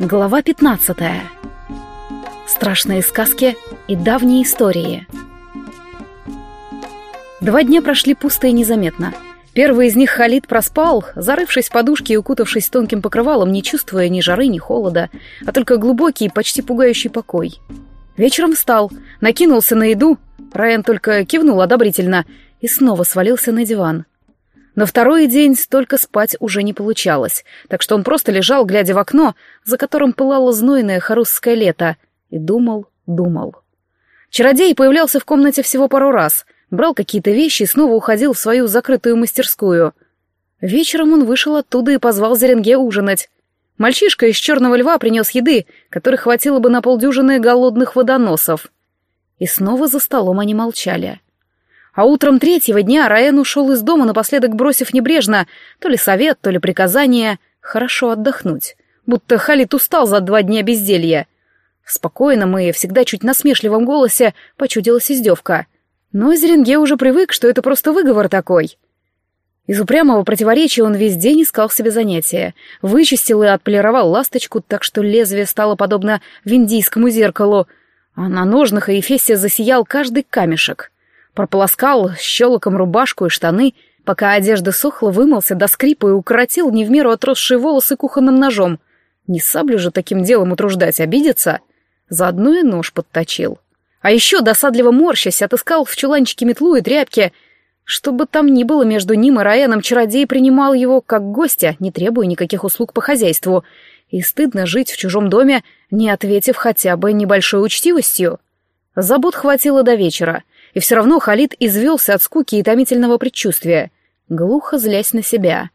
Глава 15. Страшные сказки и давние истории. Два дня прошли пусто и незаметно. Первый из них Халид проспал, зарывшись в подушки и укутавшись тонким покрывалом, не чувствуя ни жары, ни холода, а только глубокий, почти пугающий покой. Вечером встал, накинулся на еду, Райан только кивнул одобрительно и снова свалился на диван. На второй день столько спать уже не получалось, так что он просто лежал, глядя в окно, за которым пылало знойное харусское лето, и думал, думал. Чародей появлялся в комнате всего пару раз, брал какие-то вещи и снова уходил в свою закрытую мастерскую. Вечером он вышел оттуда и позвал Зеренге ужинать. Мальчишка из черного льва принес еды, которой хватило бы на полдюжины голодных водоносов. И снова за столом они молчали. А утром третьего дня Раен ушел из дома, напоследок бросив небрежно то ли совет, то ли приказание хорошо отдохнуть, будто Халит устал за два дня безделья. В спокойном и всегда чуть насмешливом голосе почудилась издевка. Но Зеренге уже привык, что это просто выговор такой. Из упрямого противоречия он весь день искал себе занятия, вычистил и отполировал ласточку так, что лезвие стало подобно виндийскому зеркалу, а на ножнах эфесе засиял каждый камешек — прополоскал щелоком рубашку и штаны, пока одежда сохла, вымылся до скрипа и укоротил не в меру отросшие волосы кухонным ножом. Не саблю же таким делом утруждать, обидеться. Заодно и нож подточил. А еще, досадливо морщась, отыскал в чуланчике метлу и тряпки. Что бы там ни было между ним и Раэном, чародей принимал его как гостя, не требуя никаких услуг по хозяйству. И стыдно жить в чужом доме, не ответив хотя бы небольшой учтивостью. Забот хватило до вечера — и все равно Халид извелся от скуки и томительного предчувствия, глухо злясь на себя.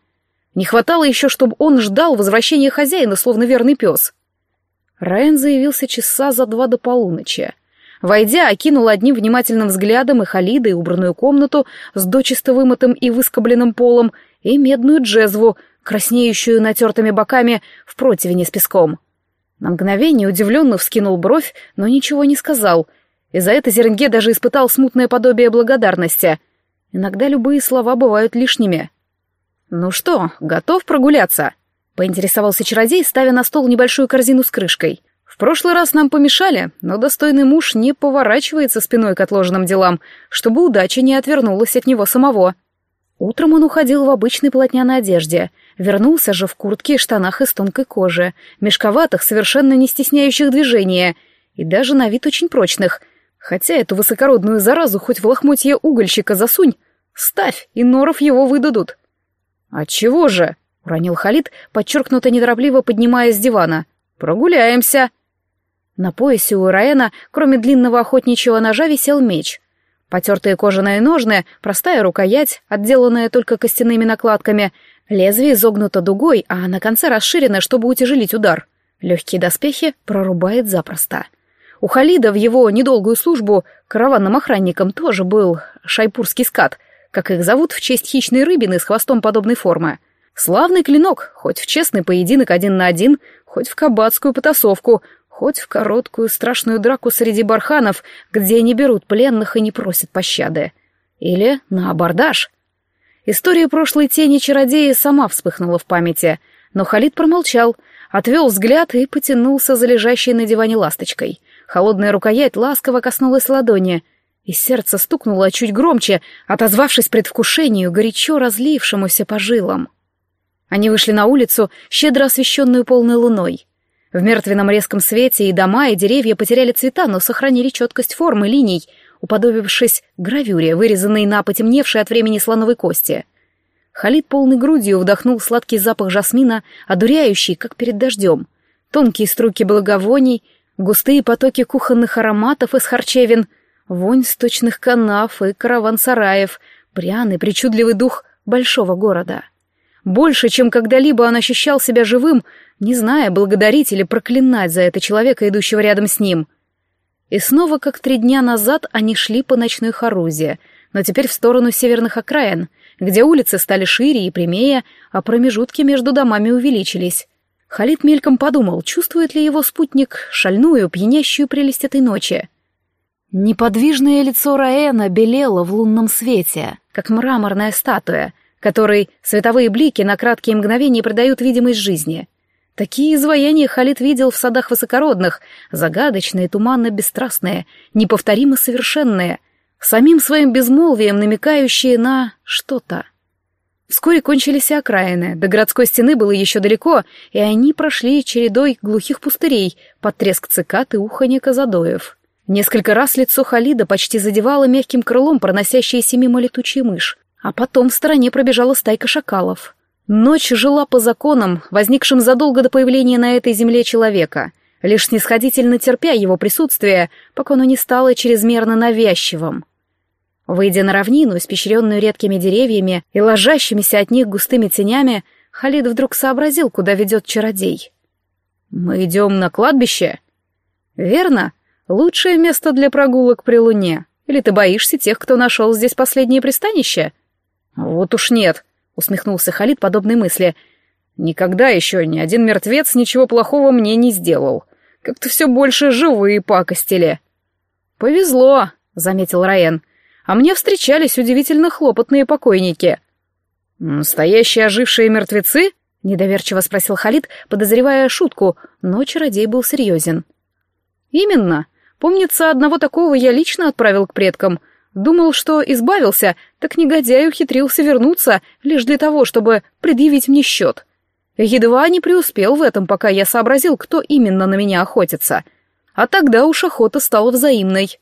Не хватало еще, чтобы он ждал возвращения хозяина, словно верный пес. Райан заявился часа за два до полуночи. Войдя, окинул одним внимательным взглядом и Халида, и убранную комнату с дочисто вымытым и выскобленным полом, и медную джезву, краснеющую натертыми боками в противне с песком. На мгновение удивленно вскинул бровь, но ничего не сказал — и за это Зеренге даже испытал смутное подобие благодарности. Иногда любые слова бывают лишними. «Ну что, готов прогуляться?» — поинтересовался чародей, ставя на стол небольшую корзину с крышкой. «В прошлый раз нам помешали, но достойный муж не поворачивается спиной к отложенным делам, чтобы удача не отвернулась от него самого». Утром он уходил в обычной полотняной одежде, вернулся же в куртке и штанах из тонкой кожи, мешковатых, совершенно не стесняющих движения, и даже на вид очень прочных — Хотя эту высокородную заразу хоть в лохмотье угольщика засунь, ставь, и норов его выдадут. «А чего же?» — уронил Халид, подчеркнуто неторопливо поднимаясь с дивана. «Прогуляемся». На поясе у Раэна, кроме длинного охотничьего ножа, висел меч. Потертые кожаные ножны, простая рукоять, отделанная только костяными накладками, лезвие изогнуто дугой, а на конце расширено, чтобы утяжелить удар. Легкие доспехи прорубает запросто. У Халида в его недолгую службу караванным охранником тоже был шайпурский скат, как их зовут в честь хищной рыбины с хвостом подобной формы. Славный клинок, хоть в честный поединок один на один, хоть в кабацкую потасовку, хоть в короткую страшную драку среди барханов, где не берут пленных и не просят пощады. Или на абордаж. История прошлой тени чародея сама вспыхнула в памяти, но Халид промолчал, отвел взгляд и потянулся за лежащей на диване ласточкой. Холодная рукоять ласково коснулась ладони, и сердце стукнуло чуть громче, отозвавшись предвкушению, горячо разлившемуся по жилам. Они вышли на улицу, щедро освещенную полной луной. В мертвенном резком свете и дома, и деревья потеряли цвета, но сохранили четкость формы линий, уподобившись гравюре, вырезанной на потемневшей от времени слоновой кости. Халид полной грудью вдохнул сладкий запах жасмина, одуряющий, как перед дождем. Тонкие струки благовоний — густые потоки кухонных ароматов из харчевин, вонь сточных канав и караван-сараев, пряный, причудливый дух большого города. Больше, чем когда-либо он ощущал себя живым, не зная, благодарить или проклинать за это человека, идущего рядом с ним. И снова, как три дня назад, они шли по ночной Харузе, но теперь в сторону северных окраин, где улицы стали шире и прямее, а промежутки между домами увеличились. Халид мельком подумал, чувствует ли его спутник шальную, пьянящую прелесть этой ночи. Неподвижное лицо Раэна белело в лунном свете, как мраморная статуя, которой световые блики на краткие мгновения придают видимость жизни. Такие изваяния Халид видел в садах высокородных, загадочные, туманно-бесстрастные, неповторимо совершенные, самим своим безмолвием намекающие на что-то. Вскоре кончились окраины, до городской стены было еще далеко, и они прошли чередой глухих пустырей под треск цикад и уханье казадоев. Несколько раз лицо Халида почти задевало мягким крылом проносящаяся мимо летучая мышь, а потом в стороне пробежала стайка шакалов. Ночь жила по законам, возникшим задолго до появления на этой земле человека, лишь снисходительно терпя его присутствие, пока оно не стало чрезмерно навязчивым. Выйдя на равнину, испещренную редкими деревьями и ложащимися от них густыми тенями, Халид вдруг сообразил, куда ведет чародей. «Мы идем на кладбище?» «Верно. Лучшее место для прогулок при луне. Или ты боишься тех, кто нашел здесь последнее пристанище?» «Вот уж нет», — усмехнулся Халид подобной мысли. «Никогда еще ни один мертвец ничего плохого мне не сделал. Как-то все больше живые пакостили». «Повезло», — заметил Раен а мне встречались удивительно хлопотные покойники. «Настоящие ожившие мертвецы?» — недоверчиво спросил Халид, подозревая шутку, но чародей был серьезен. «Именно. Помнится, одного такого я лично отправил к предкам. Думал, что избавился, так негодяй ухитрился вернуться лишь для того, чтобы предъявить мне счет. Едва не преуспел в этом, пока я сообразил, кто именно на меня охотится. А тогда уж охота стала взаимной».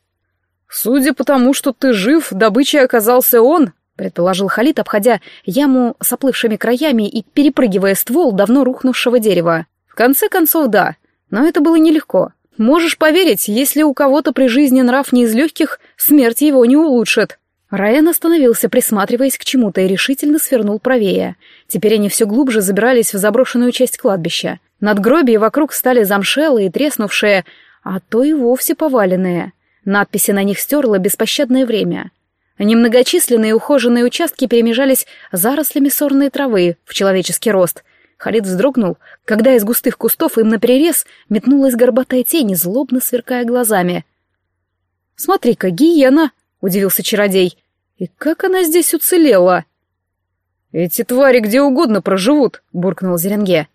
«Судя по тому, что ты жив, добычей оказался он», — предположил Халид, обходя яму с оплывшими краями и перепрыгивая ствол давно рухнувшего дерева. «В конце концов, да. Но это было нелегко. Можешь поверить, если у кого-то при жизни нрав не из легких, смерть его не улучшит». Райан остановился, присматриваясь к чему-то, и решительно свернул правее. Теперь они все глубже забирались в заброшенную часть кладбища. Надгробия вокруг стали замшелые и треснувшие, а то и вовсе поваленные. Надписи на них стерло беспощадное время. Немногочисленные ухоженные участки перемежались зарослями сорной травы в человеческий рост. Халид вздрогнул, когда из густых кустов им наперерез метнулась горбатая тень, злобно сверкая глазами. «Смотри-ка, гиена!» — удивился чародей. «И как она здесь уцелела?» «Эти твари где угодно проживут», — буркнул Зеренге.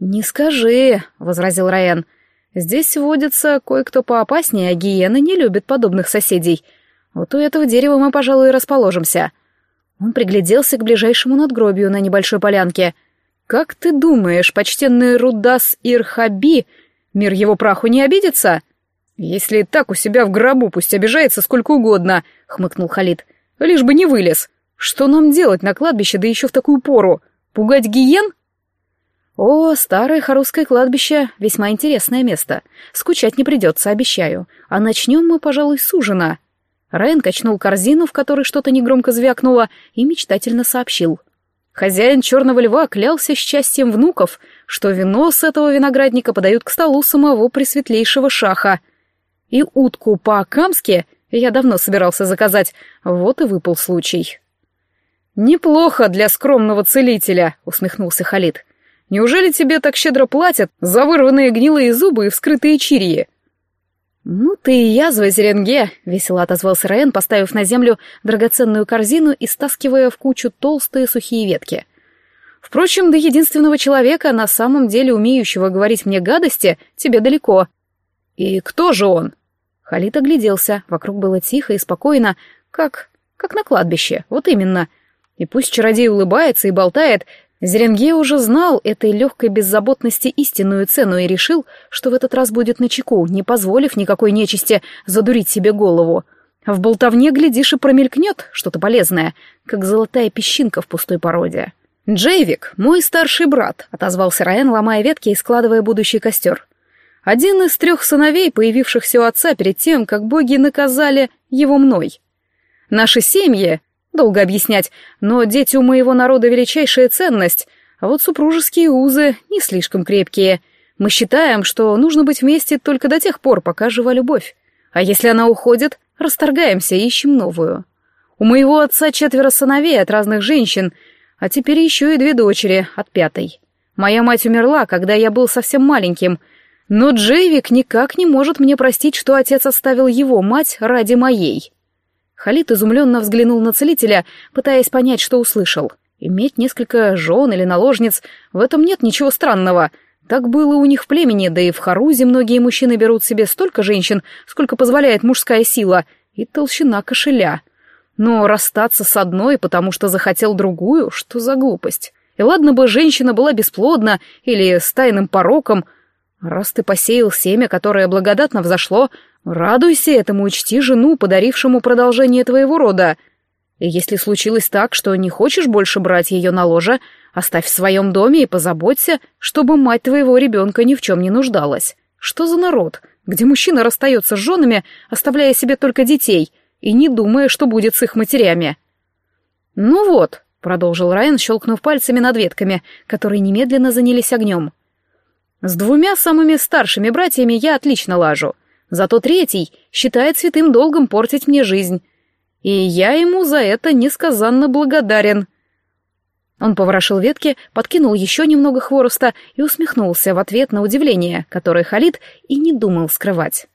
«Не скажи», — возразил Райан. Здесь водится кое-кто поопаснее, а гиены не любят подобных соседей. Вот у этого дерева мы, пожалуй, расположимся. Он пригляделся к ближайшему надгробию на небольшой полянке. «Как ты думаешь, почтенный Рудас Ирхаби, мир его праху не обидится?» «Если так у себя в гробу, пусть обижается сколько угодно», — хмыкнул Халид. «Лишь бы не вылез. Что нам делать на кладбище, да еще в такую пору? Пугать гиен?» О, старое Харусское кладбище — весьма интересное место. Скучать не придется, обещаю. А начнем мы, пожалуй, с ужина. Райан качнул корзину, в которой что-то негромко звякнуло, и мечтательно сообщил. Хозяин черного льва клялся счастьем внуков, что вино с этого виноградника подают к столу самого пресветлейшего шаха. И утку по-акамски я давно собирался заказать, вот и выпал случай. «Неплохо для скромного целителя», — усмехнулся Халид. Неужели тебе так щедро платят за вырванные гнилые зубы и вскрытые чирии?» «Ну ты и язва, Зеренге!» — весело отозвался Раен, поставив на землю драгоценную корзину и стаскивая в кучу толстые сухие ветки. «Впрочем, до единственного человека, на самом деле умеющего говорить мне гадости, тебе далеко». «И кто же он?» Халит огляделся, вокруг было тихо и спокойно, как... как на кладбище, вот именно. И пусть чародей улыбается и болтает, Зеренге уже знал этой легкой беззаботности истинную цену и решил, что в этот раз будет начеку, не позволив никакой нечисти задурить себе голову. В болтовне, глядишь, и промелькнет что-то полезное, как золотая песчинка в пустой породе. «Джейвик, мой старший брат», — отозвался Раен, ломая ветки и складывая будущий костер. «Один из трех сыновей, появившихся у отца перед тем, как боги наказали его мной. Наши семьи, Долго объяснять, но дети у моего народа величайшая ценность, а вот супружеские узы не слишком крепкие. Мы считаем, что нужно быть вместе только до тех пор, пока жива любовь. А если она уходит, расторгаемся и ищем новую. У моего отца четверо сыновей от разных женщин, а теперь еще и две дочери от пятой. Моя мать умерла, когда я был совсем маленьким. Но Джейвик никак не может мне простить, что отец оставил его мать ради моей. Халид изумленно взглянул на целителя, пытаясь понять, что услышал. Иметь несколько жен или наложниц — в этом нет ничего странного. Так было у них в племени, да и в Харузе многие мужчины берут себе столько женщин, сколько позволяет мужская сила и толщина кошеля. Но расстаться с одной, потому что захотел другую, что за глупость? И ладно бы женщина была бесплодна или с тайным пороком. Раз ты посеял семя, которое благодатно взошло, радуйся этому и чти жену, подарившему продолжение твоего рода. И если случилось так, что не хочешь больше брать ее на ложе, оставь в своем доме и позаботься, чтобы мать твоего ребенка ни в чем не нуждалась. Что за народ, где мужчина расстается с женами, оставляя себе только детей, и не думая, что будет с их матерями? Ну вот, продолжил Райан, щелкнув пальцами над ветками, которые немедленно занялись огнем. С двумя самыми старшими братьями я отлично лажу. Зато третий считает святым долгом портить мне жизнь. И я ему за это несказанно благодарен. Он поворошил ветки, подкинул еще немного хвороста и усмехнулся в ответ на удивление, которое Халид и не думал скрывать.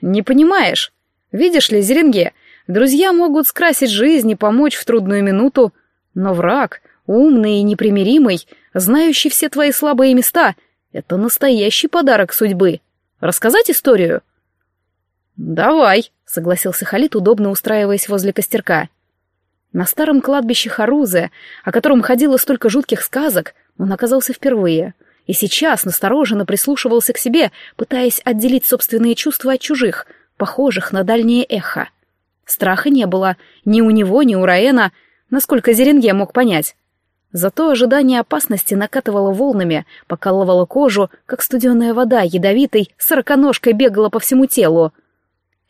«Не понимаешь? Видишь ли, Зеренге, друзья могут скрасить жизнь и помочь в трудную минуту, но враг, умный и непримиримый, знающий все твои слабые места, это настоящий подарок судьбы. Рассказать историю? Давай, согласился Халид, удобно устраиваясь возле костерка. На старом кладбище Харузы, о котором ходило столько жутких сказок, он оказался впервые, и сейчас настороженно прислушивался к себе, пытаясь отделить собственные чувства от чужих, похожих на дальнее эхо. Страха не было ни у него, ни у Раэна, насколько Зеренге мог понять. Зато ожидание опасности накатывало волнами, покалывало кожу, как студеная вода ядовитой сороконожкой бегала по всему телу.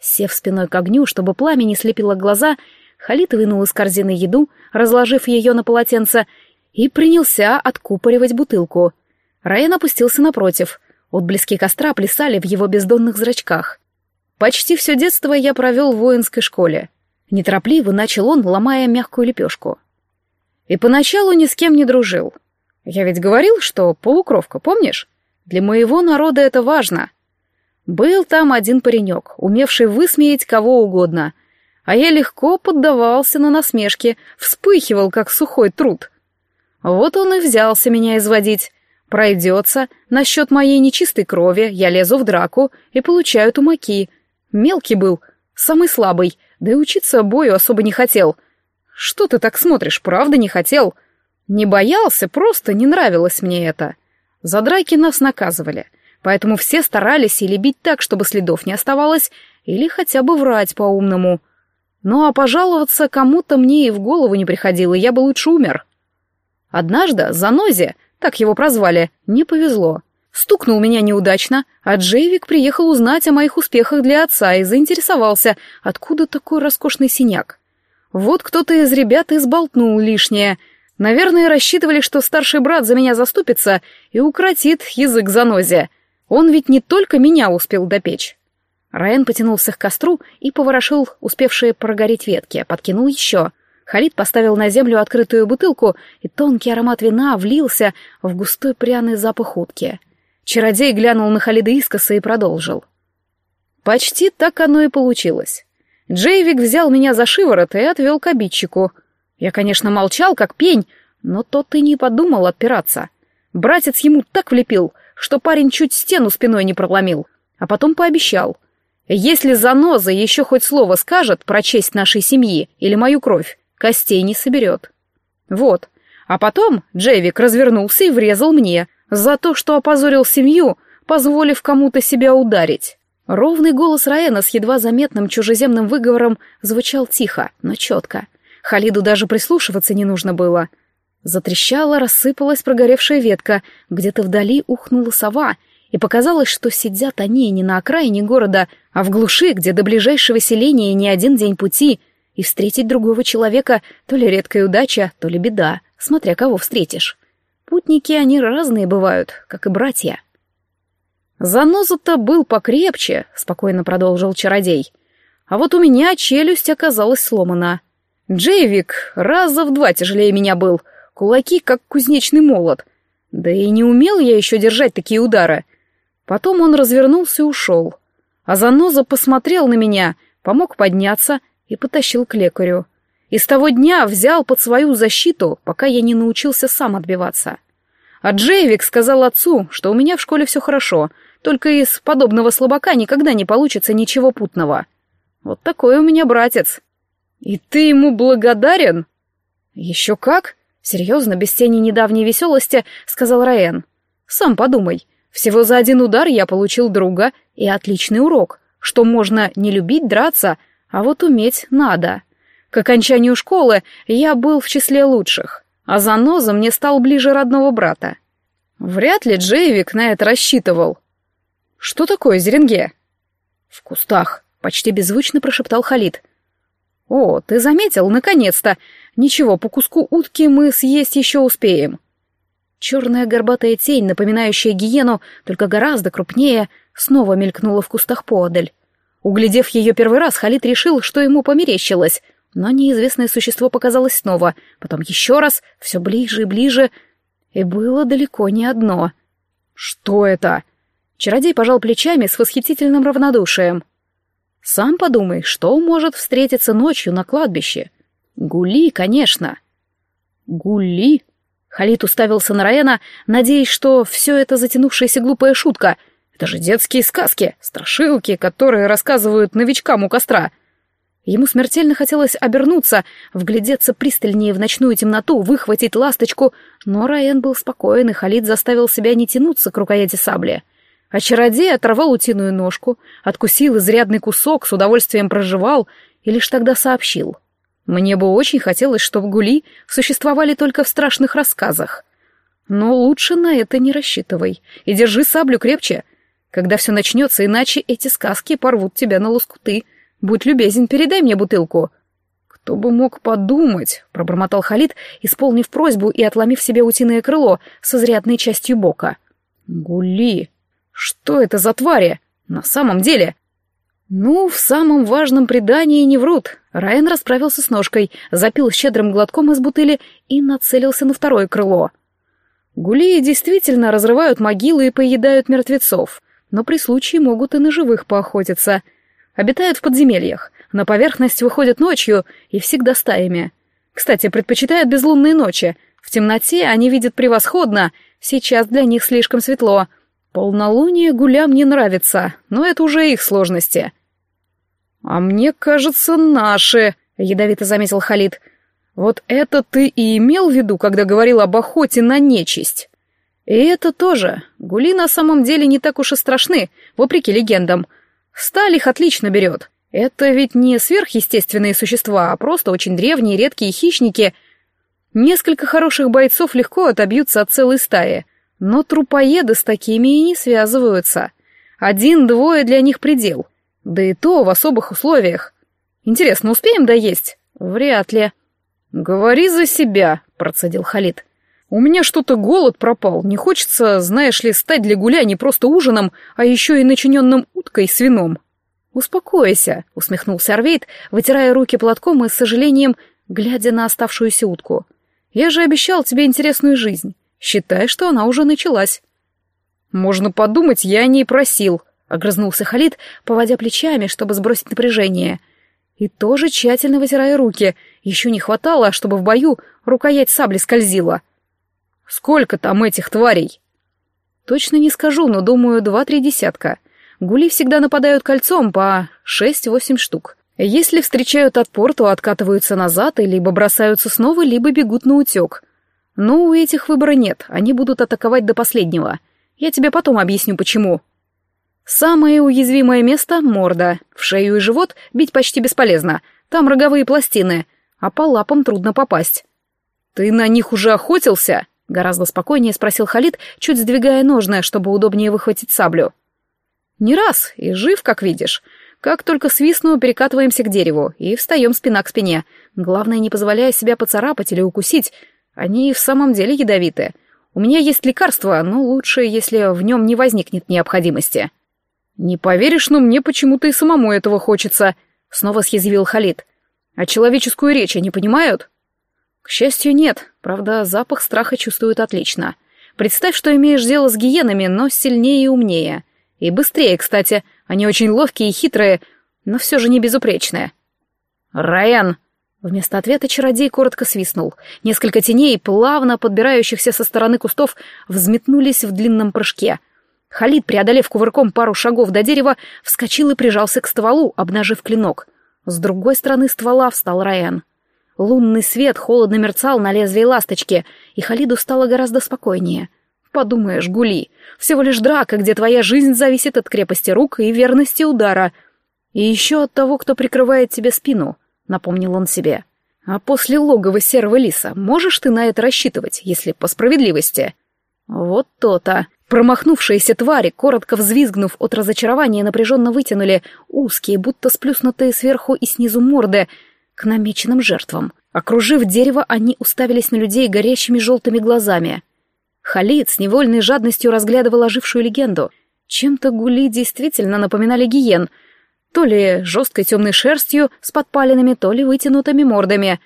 Сев спиной к огню, чтобы пламя не слепило глаза, Халит вынул из корзины еду, разложив ее на полотенце, и принялся откупоривать бутылку. Райан опустился напротив. Отблески костра плясали в его бездонных зрачках. Почти все детство я провел в воинской школе. Неторопливо начал он, ломая мягкую лепешку. И поначалу ни с кем не дружил. Я ведь говорил, что полукровка, помнишь? Для моего народа это важно. Был там один паренек, умевший высмеять кого угодно, а я легко поддавался на насмешки, вспыхивал, как сухой труд. Вот он и взялся меня изводить. Пройдется, насчет моей нечистой крови я лезу в драку и получаю тумаки. Мелкий был, самый слабый, да и учиться бою особо не хотел. Что ты так смотришь, правда не хотел? Не боялся, просто не нравилось мне это. За драки нас наказывали, поэтому все старались или бить так, чтобы следов не оставалось, или хотя бы врать по-умному. Ну а пожаловаться кому-то мне и в голову не приходило, я бы лучше умер. Однажды Занозе, так его прозвали, не повезло. Стукнул меня неудачно, а Джейвик приехал узнать о моих успехах для отца и заинтересовался, откуда такой роскошный синяк. Вот кто-то из ребят изболтнул лишнее. Наверное, рассчитывали, что старший брат за меня заступится и укротит язык занозе. Он ведь не только меня успел допечь. Райан потянулся к костру и поворошил успевшие прогореть ветки, подкинул еще. Халид поставил на землю открытую бутылку, и тонкий аромат вина влился в густой пряный запах утки. Чародей глянул на Халида искоса и продолжил. Почти так оно и получилось. Джейвик взял меня за шиворот и отвел к обидчику. Я, конечно, молчал, как пень, но тот и не подумал отпираться. Братец ему так влепил, что парень чуть стену спиной не проломил, а потом пообещал. Если заноза еще хоть слово скажет про честь нашей семьи или мою кровь, костей не соберет. Вот. А потом Джейвик развернулся и врезал мне — за то, что опозорил семью, позволив кому-то себя ударить. Ровный голос Раэна с едва заметным чужеземным выговором звучал тихо, но четко. Халиду даже прислушиваться не нужно было. Затрещала, рассыпалась прогоревшая ветка, где-то вдали ухнула сова, и показалось, что сидят они не на окраине города, а в глуши, где до ближайшего селения не один день пути, и встретить другого человека то ли редкая удача, то ли беда, смотря кого встретишь. Путники они разные бывают, как и братья. Заноза-то был покрепче, спокойно продолжил чародей. А вот у меня челюсть оказалась сломана. Джейвик раза в два тяжелее меня был, кулаки как кузнечный молот. Да и не умел я еще держать такие удары. Потом он развернулся и ушел. А заноза посмотрел на меня, помог подняться и потащил к лекарю. И с того дня взял под свою защиту, пока я не научился сам отбиваться. А Джейвик сказал отцу, что у меня в школе все хорошо, только из подобного слабака никогда не получится ничего путного. Вот такой у меня братец. И ты ему благодарен? Еще как? Серьезно, без тени недавней веселости, сказал Раен. Сам подумай, всего за один удар я получил друга и отличный урок, что можно не любить драться, а вот уметь надо. К окончанию школы я был в числе лучших, а заноза мне стал ближе родного брата. Вряд ли Джейвик на это рассчитывал. «Что такое зеренге?» «В кустах», — почти беззвучно прошептал Халид. «О, ты заметил, наконец-то! Ничего, по куску утки мы съесть еще успеем». Черная горбатая тень, напоминающая гиену, только гораздо крупнее, снова мелькнула в кустах поодаль. Углядев ее первый раз, Халид решил, что ему померещилось, но неизвестное существо показалось снова, потом еще раз, все ближе и ближе, и было далеко не одно. «Что это?» Чародей пожал плечами с восхитительным равнодушием. «Сам подумай, что может встретиться ночью на кладбище? Гули, конечно». «Гули?» Халид уставился на Раена, надеясь, что все это затянувшаяся глупая шутка. Это же детские сказки, страшилки, которые рассказывают новичкам у костра. Ему смертельно хотелось обернуться, вглядеться пристальнее в ночную темноту, выхватить ласточку, но Раен был спокоен, и Халид заставил себя не тянуться к рукояти сабли. А чародей оторвал утиную ножку, откусил изрядный кусок, с удовольствием проживал и лишь тогда сообщил — мне бы очень хотелось, чтобы гули существовали только в страшных рассказах. Но лучше на это не рассчитывай. И держи саблю крепче. Когда все начнется, иначе эти сказки порвут тебя на лоскуты. Будь любезен, передай мне бутылку. Кто бы мог подумать, пробормотал Халид, исполнив просьбу и отломив себе утиное крыло с изрядной частью бока. Гули. Что это за твари? На самом деле, ну, в самом важном предании не врут. Райан расправился с ножкой, запил щедрым глотком из бутыли и нацелился на второе крыло. Гулии действительно разрывают могилы и поедают мертвецов, но при случае могут и на живых поохотиться. Обитают в подземельях, на поверхность выходят ночью и всегда стаями. Кстати, предпочитают безлунные ночи. В темноте они видят превосходно, сейчас для них слишком светло. Полнолуние гулям не нравится, но это уже их сложности. «А мне кажется, наши», — ядовито заметил Халид. «Вот это ты и имел в виду, когда говорил об охоте на нечисть?» «И это тоже. Гули на самом деле не так уж и страшны, вопреки легендам. Сталь их отлично берет. Это ведь не сверхъестественные существа, а просто очень древние редкие хищники. Несколько хороших бойцов легко отобьются от целой стаи, но трупоеды с такими и не связываются. Один-двое для них предел». Да и то в особых условиях. Интересно, успеем доесть? Вряд ли. Говори за себя, процедил Халид. У меня что-то голод пропал. Не хочется, знаешь ли, стать для гуля не просто ужином, а еще и начиненным уткой с вином. Успокойся, усмехнулся Арвейд, вытирая руки платком и с сожалением глядя на оставшуюся утку. Я же обещал тебе интересную жизнь. Считай, что она уже началась. Можно подумать, я о ней просил, — огрызнулся Халид, поводя плечами, чтобы сбросить напряжение. И тоже тщательно вытирая руки. Еще не хватало, чтобы в бою рукоять сабли скользила. «Сколько там этих тварей?» «Точно не скажу, но, думаю, два-три десятка. Гули всегда нападают кольцом по шесть-восемь штук. Если встречают отпор, то откатываются назад и либо бросаются снова, либо бегут на утек. Но у этих выбора нет, они будут атаковать до последнего. Я тебе потом объясню, почему». Самое уязвимое место — морда. В шею и живот бить почти бесполезно. Там роговые пластины, а по лапам трудно попасть. «Ты на них уже охотился?» — гораздо спокойнее спросил Халид, чуть сдвигая ножное, чтобы удобнее выхватить саблю. «Не раз, и жив, как видишь. Как только свистну, перекатываемся к дереву и встаем спина к спине. Главное, не позволяя себя поцарапать или укусить. Они в самом деле ядовиты. У меня есть лекарство, но лучше, если в нем не возникнет необходимости». «Не поверишь, но мне почему-то и самому этого хочется», — снова съязвил Халид. «А человеческую речь они понимают?» «К счастью, нет. Правда, запах страха чувствуют отлично. Представь, что имеешь дело с гиенами, но сильнее и умнее. И быстрее, кстати. Они очень ловкие и хитрые, но все же не безупречные. «Райан!» Вместо ответа чародей коротко свистнул. Несколько теней, плавно подбирающихся со стороны кустов, взметнулись в длинном прыжке. Халид, преодолев кувырком пару шагов до дерева, вскочил и прижался к стволу, обнажив клинок. С другой стороны ствола встал Райан. Лунный свет холодно мерцал на лезвии ласточки, и Халиду стало гораздо спокойнее. Подумаешь, гули, всего лишь драка, где твоя жизнь зависит от крепости рук и верности удара. И еще от того, кто прикрывает тебе спину, напомнил он себе. А после логова серого лиса можешь ты на это рассчитывать, если по справедливости? Вот то-то. Промахнувшиеся твари, коротко взвизгнув от разочарования, напряженно вытянули узкие, будто сплюснутые сверху и снизу морды, к намеченным жертвам. Окружив дерево, они уставились на людей горящими желтыми глазами. Халид с невольной жадностью разглядывал ожившую легенду. Чем-то гули действительно напоминали гиен. То ли жесткой темной шерстью с подпалинами, то ли вытянутыми мордами.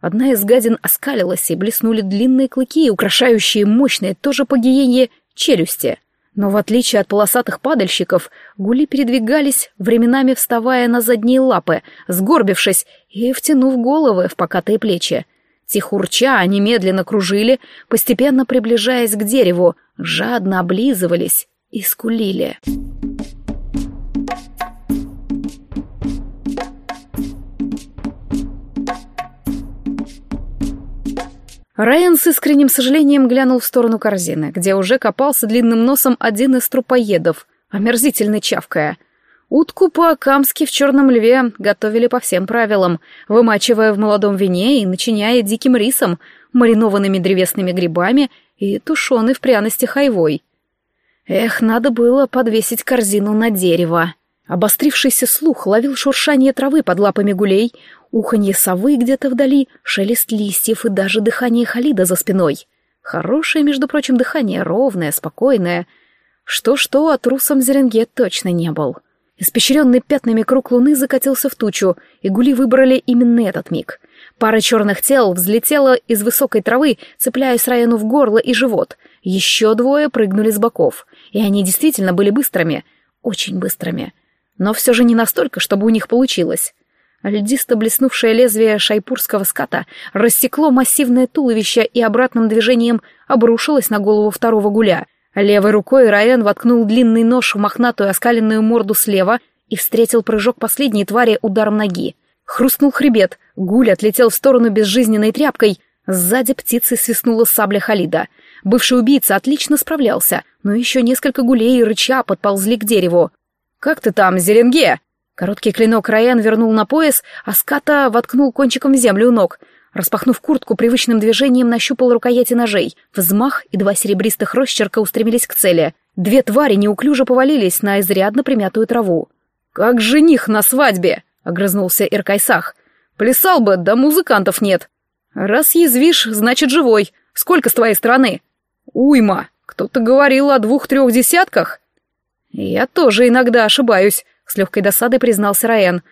Одна из гадин оскалилась, и блеснули длинные клыки, украшающие мощные, тоже по гиенье, челюсти. Но в отличие от полосатых падальщиков, гули передвигались, временами вставая на задние лапы, сгорбившись и втянув головы в покатые плечи. Тихурча они медленно кружили, постепенно приближаясь к дереву, жадно облизывались и скулили. Райан с искренним сожалением глянул в сторону корзины, где уже копался длинным носом один из трупоедов, омерзительно чавкая. Утку по-акамски в черном льве готовили по всем правилам, вымачивая в молодом вине и начиняя диким рисом, маринованными древесными грибами и тушеной в пряности хайвой. Эх, надо было подвесить корзину на дерево. Обострившийся слух ловил шуршание травы под лапами гулей, уханье совы где-то вдали, шелест листьев и даже дыхание Халида за спиной. Хорошее, между прочим, дыхание, ровное, спокойное. Что-что, а трусом Зеренге точно не был. Испещренный пятнами круг луны закатился в тучу, и гули выбрали именно этот миг. Пара черных тел взлетела из высокой травы, цепляясь Райану в горло и живот. Еще двое прыгнули с боков, и они действительно были быстрыми, очень быстрыми. Но все же не настолько, чтобы у них получилось. Льдисто блеснувшее лезвие шайпурского ската рассекло массивное туловище и обратным движением обрушилось на голову второго гуля. Левой рукой Райан воткнул длинный нож в мохнатую оскаленную морду слева и встретил прыжок последней твари ударом ноги. Хрустнул хребет, гуль отлетел в сторону безжизненной тряпкой. Сзади птицей свистнула сабля Халида. Бывший убийца отлично справлялся, но еще несколько гулей и рыча подползли к дереву. «Как ты там, Зеренге?» Короткий клинок Райан вернул на пояс, а ската воткнул кончиком в землю у ног. Распахнув куртку, привычным движением нащупал рукояти ножей. Взмах, и два серебристых росчерка устремились к цели. Две твари неуклюже повалились на изрядно примятую траву. «Как жених на свадьбе!» — огрызнулся Иркайсах. «Плясал бы, да музыкантов нет!» «Раз язвишь, значит живой. Сколько с твоей стороны?» «Уйма! Кто-то говорил о двух-трех десятках?» «Я тоже иногда ошибаюсь», с легкой досадой признался Раен.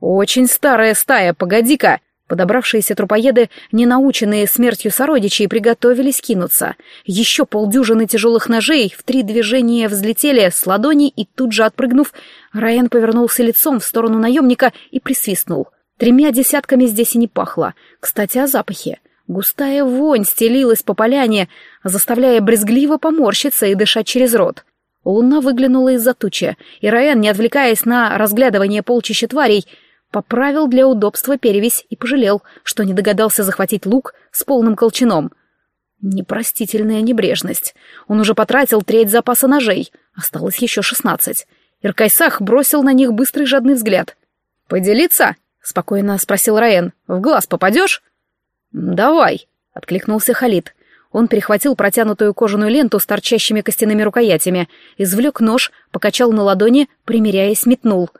«Очень старая стая, погоди-ка!» Подобравшиеся трупоеды, не наученные смертью сородичей, приготовились кинуться. Еще полдюжины тяжелых ножей в три движения взлетели с ладони, и тут же отпрыгнув, Райан повернулся лицом в сторону наемника и присвистнул. Тремя десятками здесь и не пахло. Кстати, о запахе. Густая вонь стелилась по поляне, заставляя брезгливо поморщиться и дышать через рот. Луна выглянула из-за тучи, и Раен, не отвлекаясь на разглядывание полчища тварей, поправил для удобства перевесь и пожалел, что не догадался захватить лук с полным колчаном. Непростительная небрежность. Он уже потратил треть запаса ножей, осталось еще шестнадцать. Иркайсах бросил на них быстрый жадный взгляд. «Поделиться?» — спокойно спросил Раен. «В глаз попадешь?» «Давай», — откликнулся Халид. Он перехватил протянутую кожаную ленту с торчащими костяными рукоятями, извлек нож, покачал на ладони, примеряясь, метнул.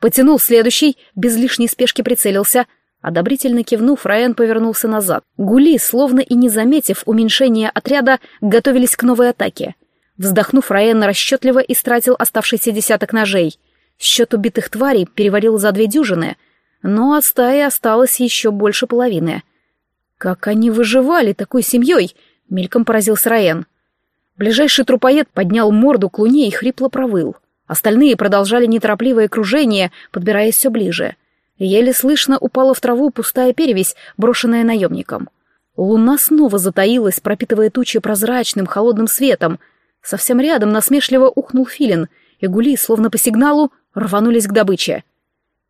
Потянул следующий, без лишней спешки прицелился. Одобрительно кивнув, Райан повернулся назад. Гули, словно и не заметив уменьшения отряда, готовились к новой атаке. Вздохнув, Райан расчетливо истратил оставшийся десяток ножей. Счет убитых тварей перевалил за две дюжины, но от стаи осталось еще больше половины. Как они выживали такой семьей? — мельком поразился Раен. Ближайший трупоед поднял морду к луне и хрипло провыл. Остальные продолжали неторопливое кружение, подбираясь все ближе. Еле слышно упала в траву пустая перевесь, брошенная наемником. Луна снова затаилась, пропитывая тучи прозрачным, холодным светом. Совсем рядом насмешливо ухнул филин, и гули, словно по сигналу, рванулись к добыче.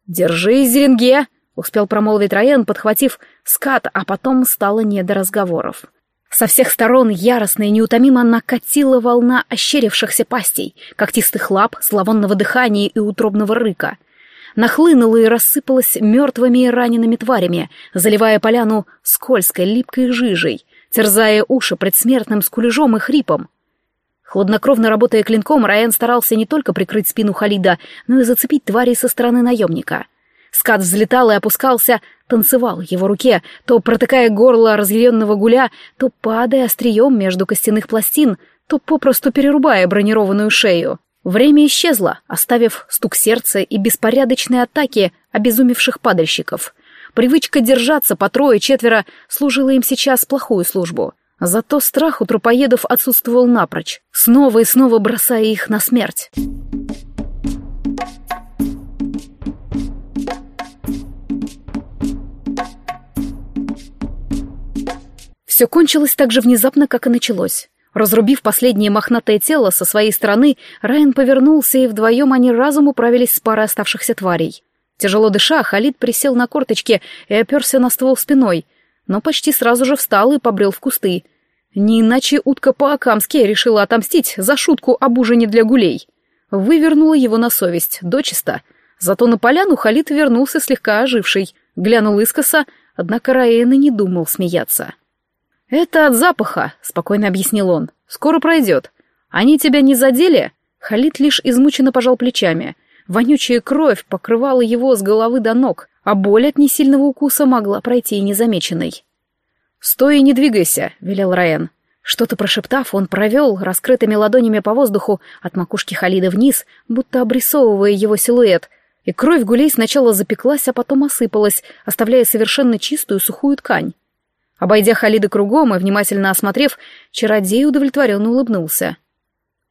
«Держись, Зеренге!» — успел промолвить Райан, подхватив скат, а потом стало не до разговоров. Со всех сторон яростно и неутомимо накатила волна ощерившихся пастей, когтистых лап, зловонного дыхания и утробного рыка. Нахлынула и рассыпалась мертвыми и ранеными тварями, заливая поляну скользкой, липкой жижей, терзая уши предсмертным скулежом и хрипом. Хладнокровно работая клинком, Райан старался не только прикрыть спину Халида, но и зацепить твари со стороны наемника — Скат взлетал и опускался, танцевал в его руке, то протыкая горло разъяренного гуля, то падая острием между костяных пластин, то попросту перерубая бронированную шею. Время исчезло, оставив стук сердца и беспорядочные атаки обезумевших падальщиков. Привычка держаться по трое-четверо служила им сейчас плохую службу. Зато страх у трупоедов отсутствовал напрочь, снова и снова бросая их на смерть. Все кончилось так же внезапно, как и началось. Разрубив последнее мохнатое тело со своей стороны, Райан повернулся, и вдвоем они разом управились с парой оставшихся тварей. Тяжело дыша, Халид присел на корточки и оперся на ствол спиной, но почти сразу же встал и побрел в кусты. Не иначе утка по-акамски решила отомстить за шутку об ужине для гулей. Вывернула его на совесть, дочисто. Зато на поляну Халид вернулся слегка оживший, глянул искоса, однако Раэн и не думал смеяться. «Это от запаха», — спокойно объяснил он. «Скоро пройдет. Они тебя не задели?» Халид лишь измученно пожал плечами. Вонючая кровь покрывала его с головы до ног, а боль от несильного укуса могла пройти и незамеченной. «Стой и не двигайся», — велел Раен. Что-то прошептав, он провел раскрытыми ладонями по воздуху от макушки Халида вниз, будто обрисовывая его силуэт, и кровь гулей сначала запеклась, а потом осыпалась, оставляя совершенно чистую сухую ткань. Обойдя Халида кругом и внимательно осмотрев, чародей удовлетворенно улыбнулся.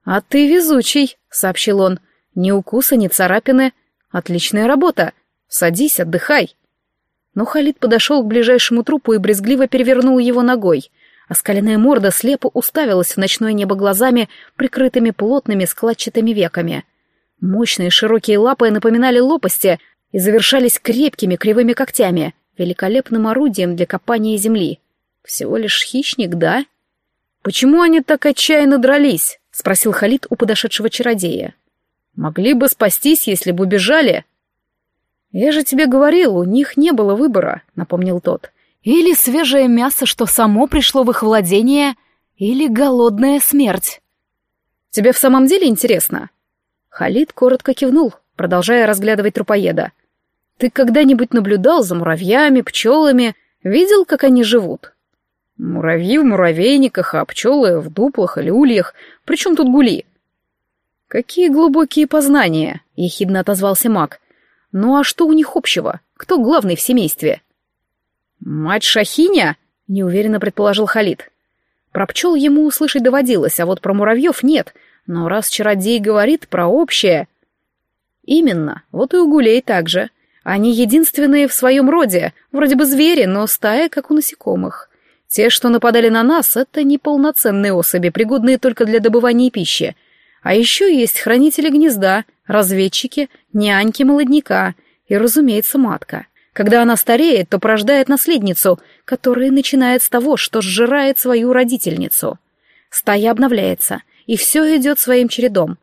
«А ты везучий», — сообщил он. «Ни укуса, ни царапины. Отличная работа. Садись, отдыхай». Но Халид подошел к ближайшему трупу и брезгливо перевернул его ногой. Оскаленная морда слепо уставилась в ночное небо глазами, прикрытыми плотными складчатыми веками. Мощные широкие лапы напоминали лопасти и завершались крепкими кривыми когтями — великолепным орудием для копания земли. Всего лишь хищник, да? Почему они так отчаянно дрались? спросил Халид у подошедшего чародея. Могли бы спастись, если бы убежали. Я же тебе говорил, у них не было выбора, напомнил тот. Или свежее мясо, что само пришло в их владение, или голодная смерть. Тебе в самом деле интересно? Халид коротко кивнул, продолжая разглядывать трупоеда. Ты когда-нибудь наблюдал за муравьями, пчелами, видел, как они живут? Муравьи в муравейниках, а пчелы в дуплах или ульях. Причем тут гули? Какие глубокие познания, ехидно отозвался маг. Ну а что у них общего? Кто главный в семействе? Мать Шахиня? неуверенно предположил Халид. Про пчел ему услышать доводилось, а вот про муравьев нет. Но раз чародей говорит про общее... Именно, вот и у гулей так же. Они единственные в своем роде, вроде бы звери, но стая, как у насекомых. Те, что нападали на нас, это неполноценные особи, пригодные только для добывания пищи. А еще есть хранители гнезда, разведчики, няньки молодняка и, разумеется, матка. Когда она стареет, то порождает наследницу, которая начинает с того, что сжирает свою родительницу. Стая обновляется, и все идет своим чередом.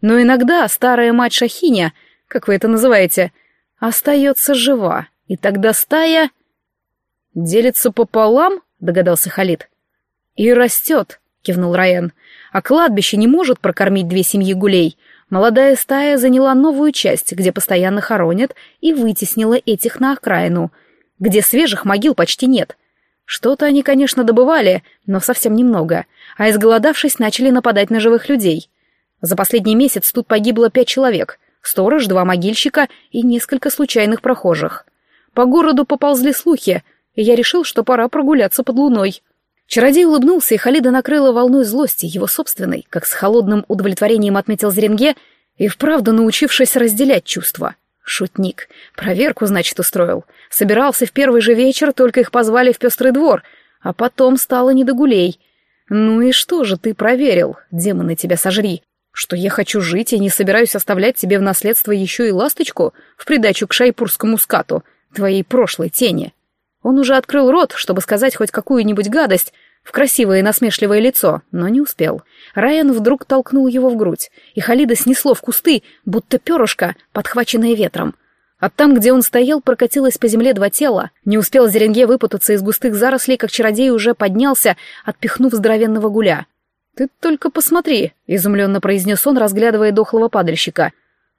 Но иногда старая мать Шахиня, как вы это называете, остается жива, и тогда стая... «Делится пополам?» — догадался Халид. «И растет», — кивнул Райан. «А кладбище не может прокормить две семьи гулей. Молодая стая заняла новую часть, где постоянно хоронят, и вытеснила этих на окраину, где свежих могил почти нет. Что-то они, конечно, добывали, но совсем немного, а изголодавшись, начали нападать на живых людей. За последний месяц тут погибло пять человек, сторож, два могильщика и несколько случайных прохожих. По городу поползли слухи, и я решил, что пора прогуляться под луной. Чародей улыбнулся, и Халида накрыла волной злости, его собственной, как с холодным удовлетворением отметил Зренге, И вправду научившись разделять чувства. Шутник. Проверку, значит, устроил. Собирался в первый же вечер, только их позвали в пестрый двор, а потом стало не до гулей. Ну и что же ты проверил, демоны тебя сожри? Что я хочу жить и не собираюсь оставлять тебе в наследство еще и ласточку в придачу к шайпурскому скату, твоей прошлой тени. Он уже открыл рот, чтобы сказать хоть какую-нибудь гадость, в красивое и насмешливое лицо, но не успел. Райан вдруг толкнул его в грудь, и Халида снесло в кусты, будто перышко, подхваченное ветром. А там, где он стоял, прокатилось по земле два тела. Не успел Зеренге выпутаться из густых зарослей, как чародей уже поднялся, отпихнув здоровенного гуля. «Ты только посмотри», — изумленно произнес он, разглядывая дохлого падальщика.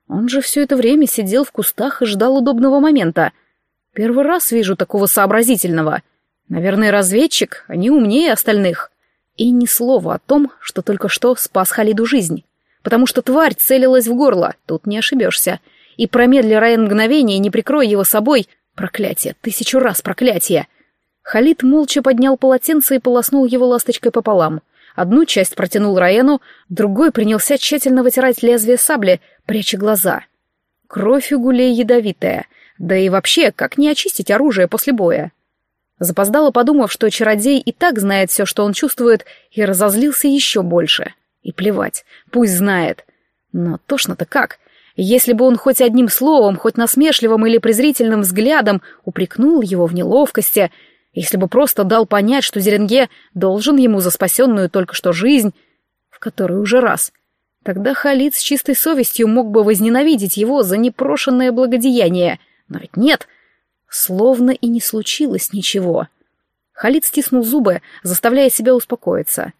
«Он же все это время сидел в кустах и ждал удобного момента. Первый раз вижу такого сообразительного». Наверное, разведчик, они умнее остальных. И ни слова о том, что только что спас Халиду жизнь. Потому что тварь целилась в горло, тут не ошибешься. И промедли Райан мгновение, не прикрой его собой. Проклятие, тысячу раз проклятие. Халид молча поднял полотенце и полоснул его ласточкой пополам. Одну часть протянул Раену, другой принялся тщательно вытирать лезвие сабли, пряча глаза. Кровь у гулей ядовитая. Да и вообще, как не очистить оружие после боя? Запоздало подумав, что чародей и так знает все, что он чувствует, и разозлился еще больше. И плевать, пусть знает. Но тошно-то как? Если бы он хоть одним словом, хоть насмешливым или презрительным взглядом упрекнул его в неловкости, если бы просто дал понять, что Зеренге должен ему за спасенную только что жизнь, в которой уже раз, тогда Халид с чистой совестью мог бы возненавидеть его за непрошенное благодеяние. Но ведь нет — Словно и не случилось ничего. Халид стиснул зубы, заставляя себя успокоиться.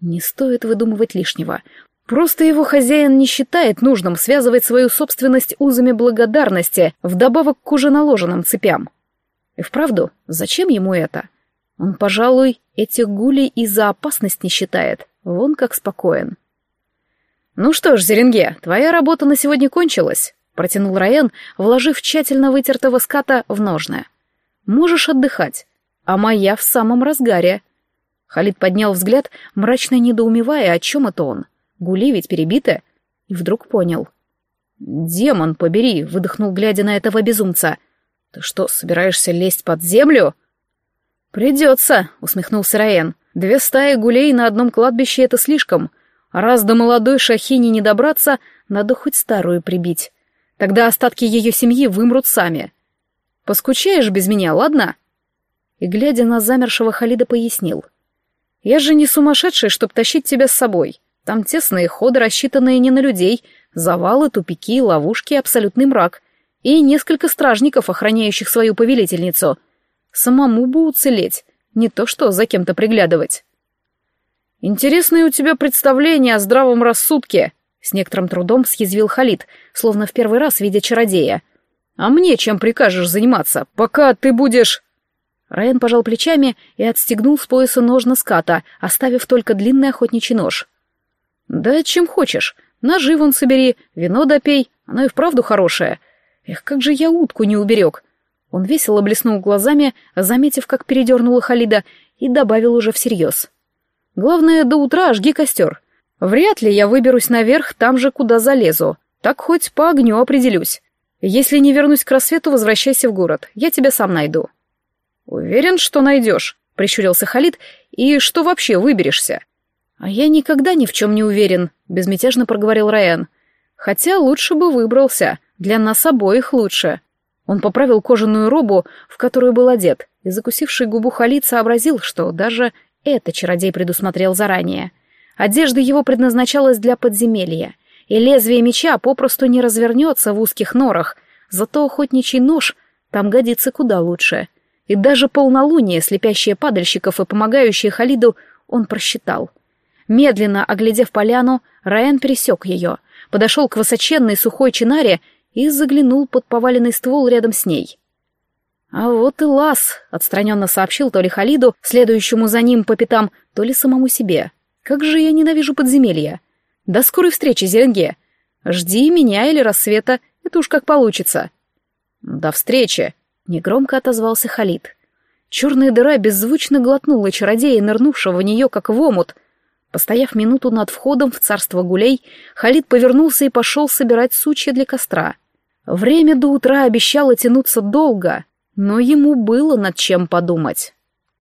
Не стоит выдумывать лишнего. Просто его хозяин не считает нужным связывать свою собственность узами благодарности, вдобавок к уже наложенным цепям. И вправду, зачем ему это? Он, пожалуй, этих гулей и за опасность не считает. Вон как спокоен. «Ну что ж, Зеренге, твоя работа на сегодня кончилась. — протянул Раен, вложив тщательно вытертого ската в ножны. «Можешь отдыхать, а моя в самом разгаре». Халид поднял взгляд, мрачно недоумевая, о чем это он. Гули ведь перебиты. И вдруг понял. «Демон, побери!» — выдохнул, глядя на этого безумца. «Ты что, собираешься лезть под землю?» «Придется», — усмехнулся Раен. «Две стаи гулей на одном кладбище — это слишком. раз до молодой шахини не добраться, надо хоть старую прибить. Тогда остатки ее семьи вымрут сами. Поскучаешь без меня, ладно?» И, глядя на замершего Халида, пояснил. «Я же не сумасшедший, чтоб тащить тебя с собой. Там тесные ходы, рассчитанные не на людей, завалы, тупики, ловушки, абсолютный мрак и несколько стражников, охраняющих свою повелительницу. Самому бы уцелеть, не то что за кем-то приглядывать». «Интересное у тебя представление о здравом рассудке», с некоторым трудом съязвил Халид, словно в первый раз видя чародея. «А мне чем прикажешь заниматься, пока ты будешь...» Райан пожал плечами и отстегнул с пояса ножны ската, оставив только длинный охотничий нож. «Да чем хочешь. Ножи вон собери, вино допей, оно и вправду хорошее. Эх, как же я утку не уберег!» Он весело блеснул глазами, заметив, как передернула Халида, и добавил уже всерьез. «Главное, до утра жги костер. Вряд ли я выберусь наверх там же, куда залезу. Так хоть по огню определюсь. Если не вернусь к рассвету, возвращайся в город. Я тебя сам найду». «Уверен, что найдешь», — прищурился Халид, — «и что вообще выберешься?» «А я никогда ни в чем не уверен», — безмятежно проговорил Райан. «Хотя лучше бы выбрался. Для нас обоих лучше». Он поправил кожаную робу, в которую был одет, и закусивший губу Халид сообразил, что даже это чародей предусмотрел заранее — Одежда его предназначалась для подземелья, и лезвие меча попросту не развернется в узких норах, зато охотничий нож там годится куда лучше. И даже полнолуние, слепящее падальщиков и помогающее Халиду, он просчитал. Медленно оглядев поляну, Раен пересек ее, подошел к высоченной сухой чинаре и заглянул под поваленный ствол рядом с ней. «А вот и лаз», — отстраненно сообщил то ли Халиду, следующему за ним по пятам, то ли самому себе. Как же я ненавижу подземелья. До скорой встречи, Зеренге. Жди меня или рассвета, это уж как получится. До встречи, негромко отозвался Халид. Черная дыра беззвучно глотнула чародея, нырнувшего в нее, как в омут. Постояв минуту над входом в царство гулей, Халид повернулся и пошел собирать сучья для костра. Время до утра обещало тянуться долго, но ему было над чем подумать.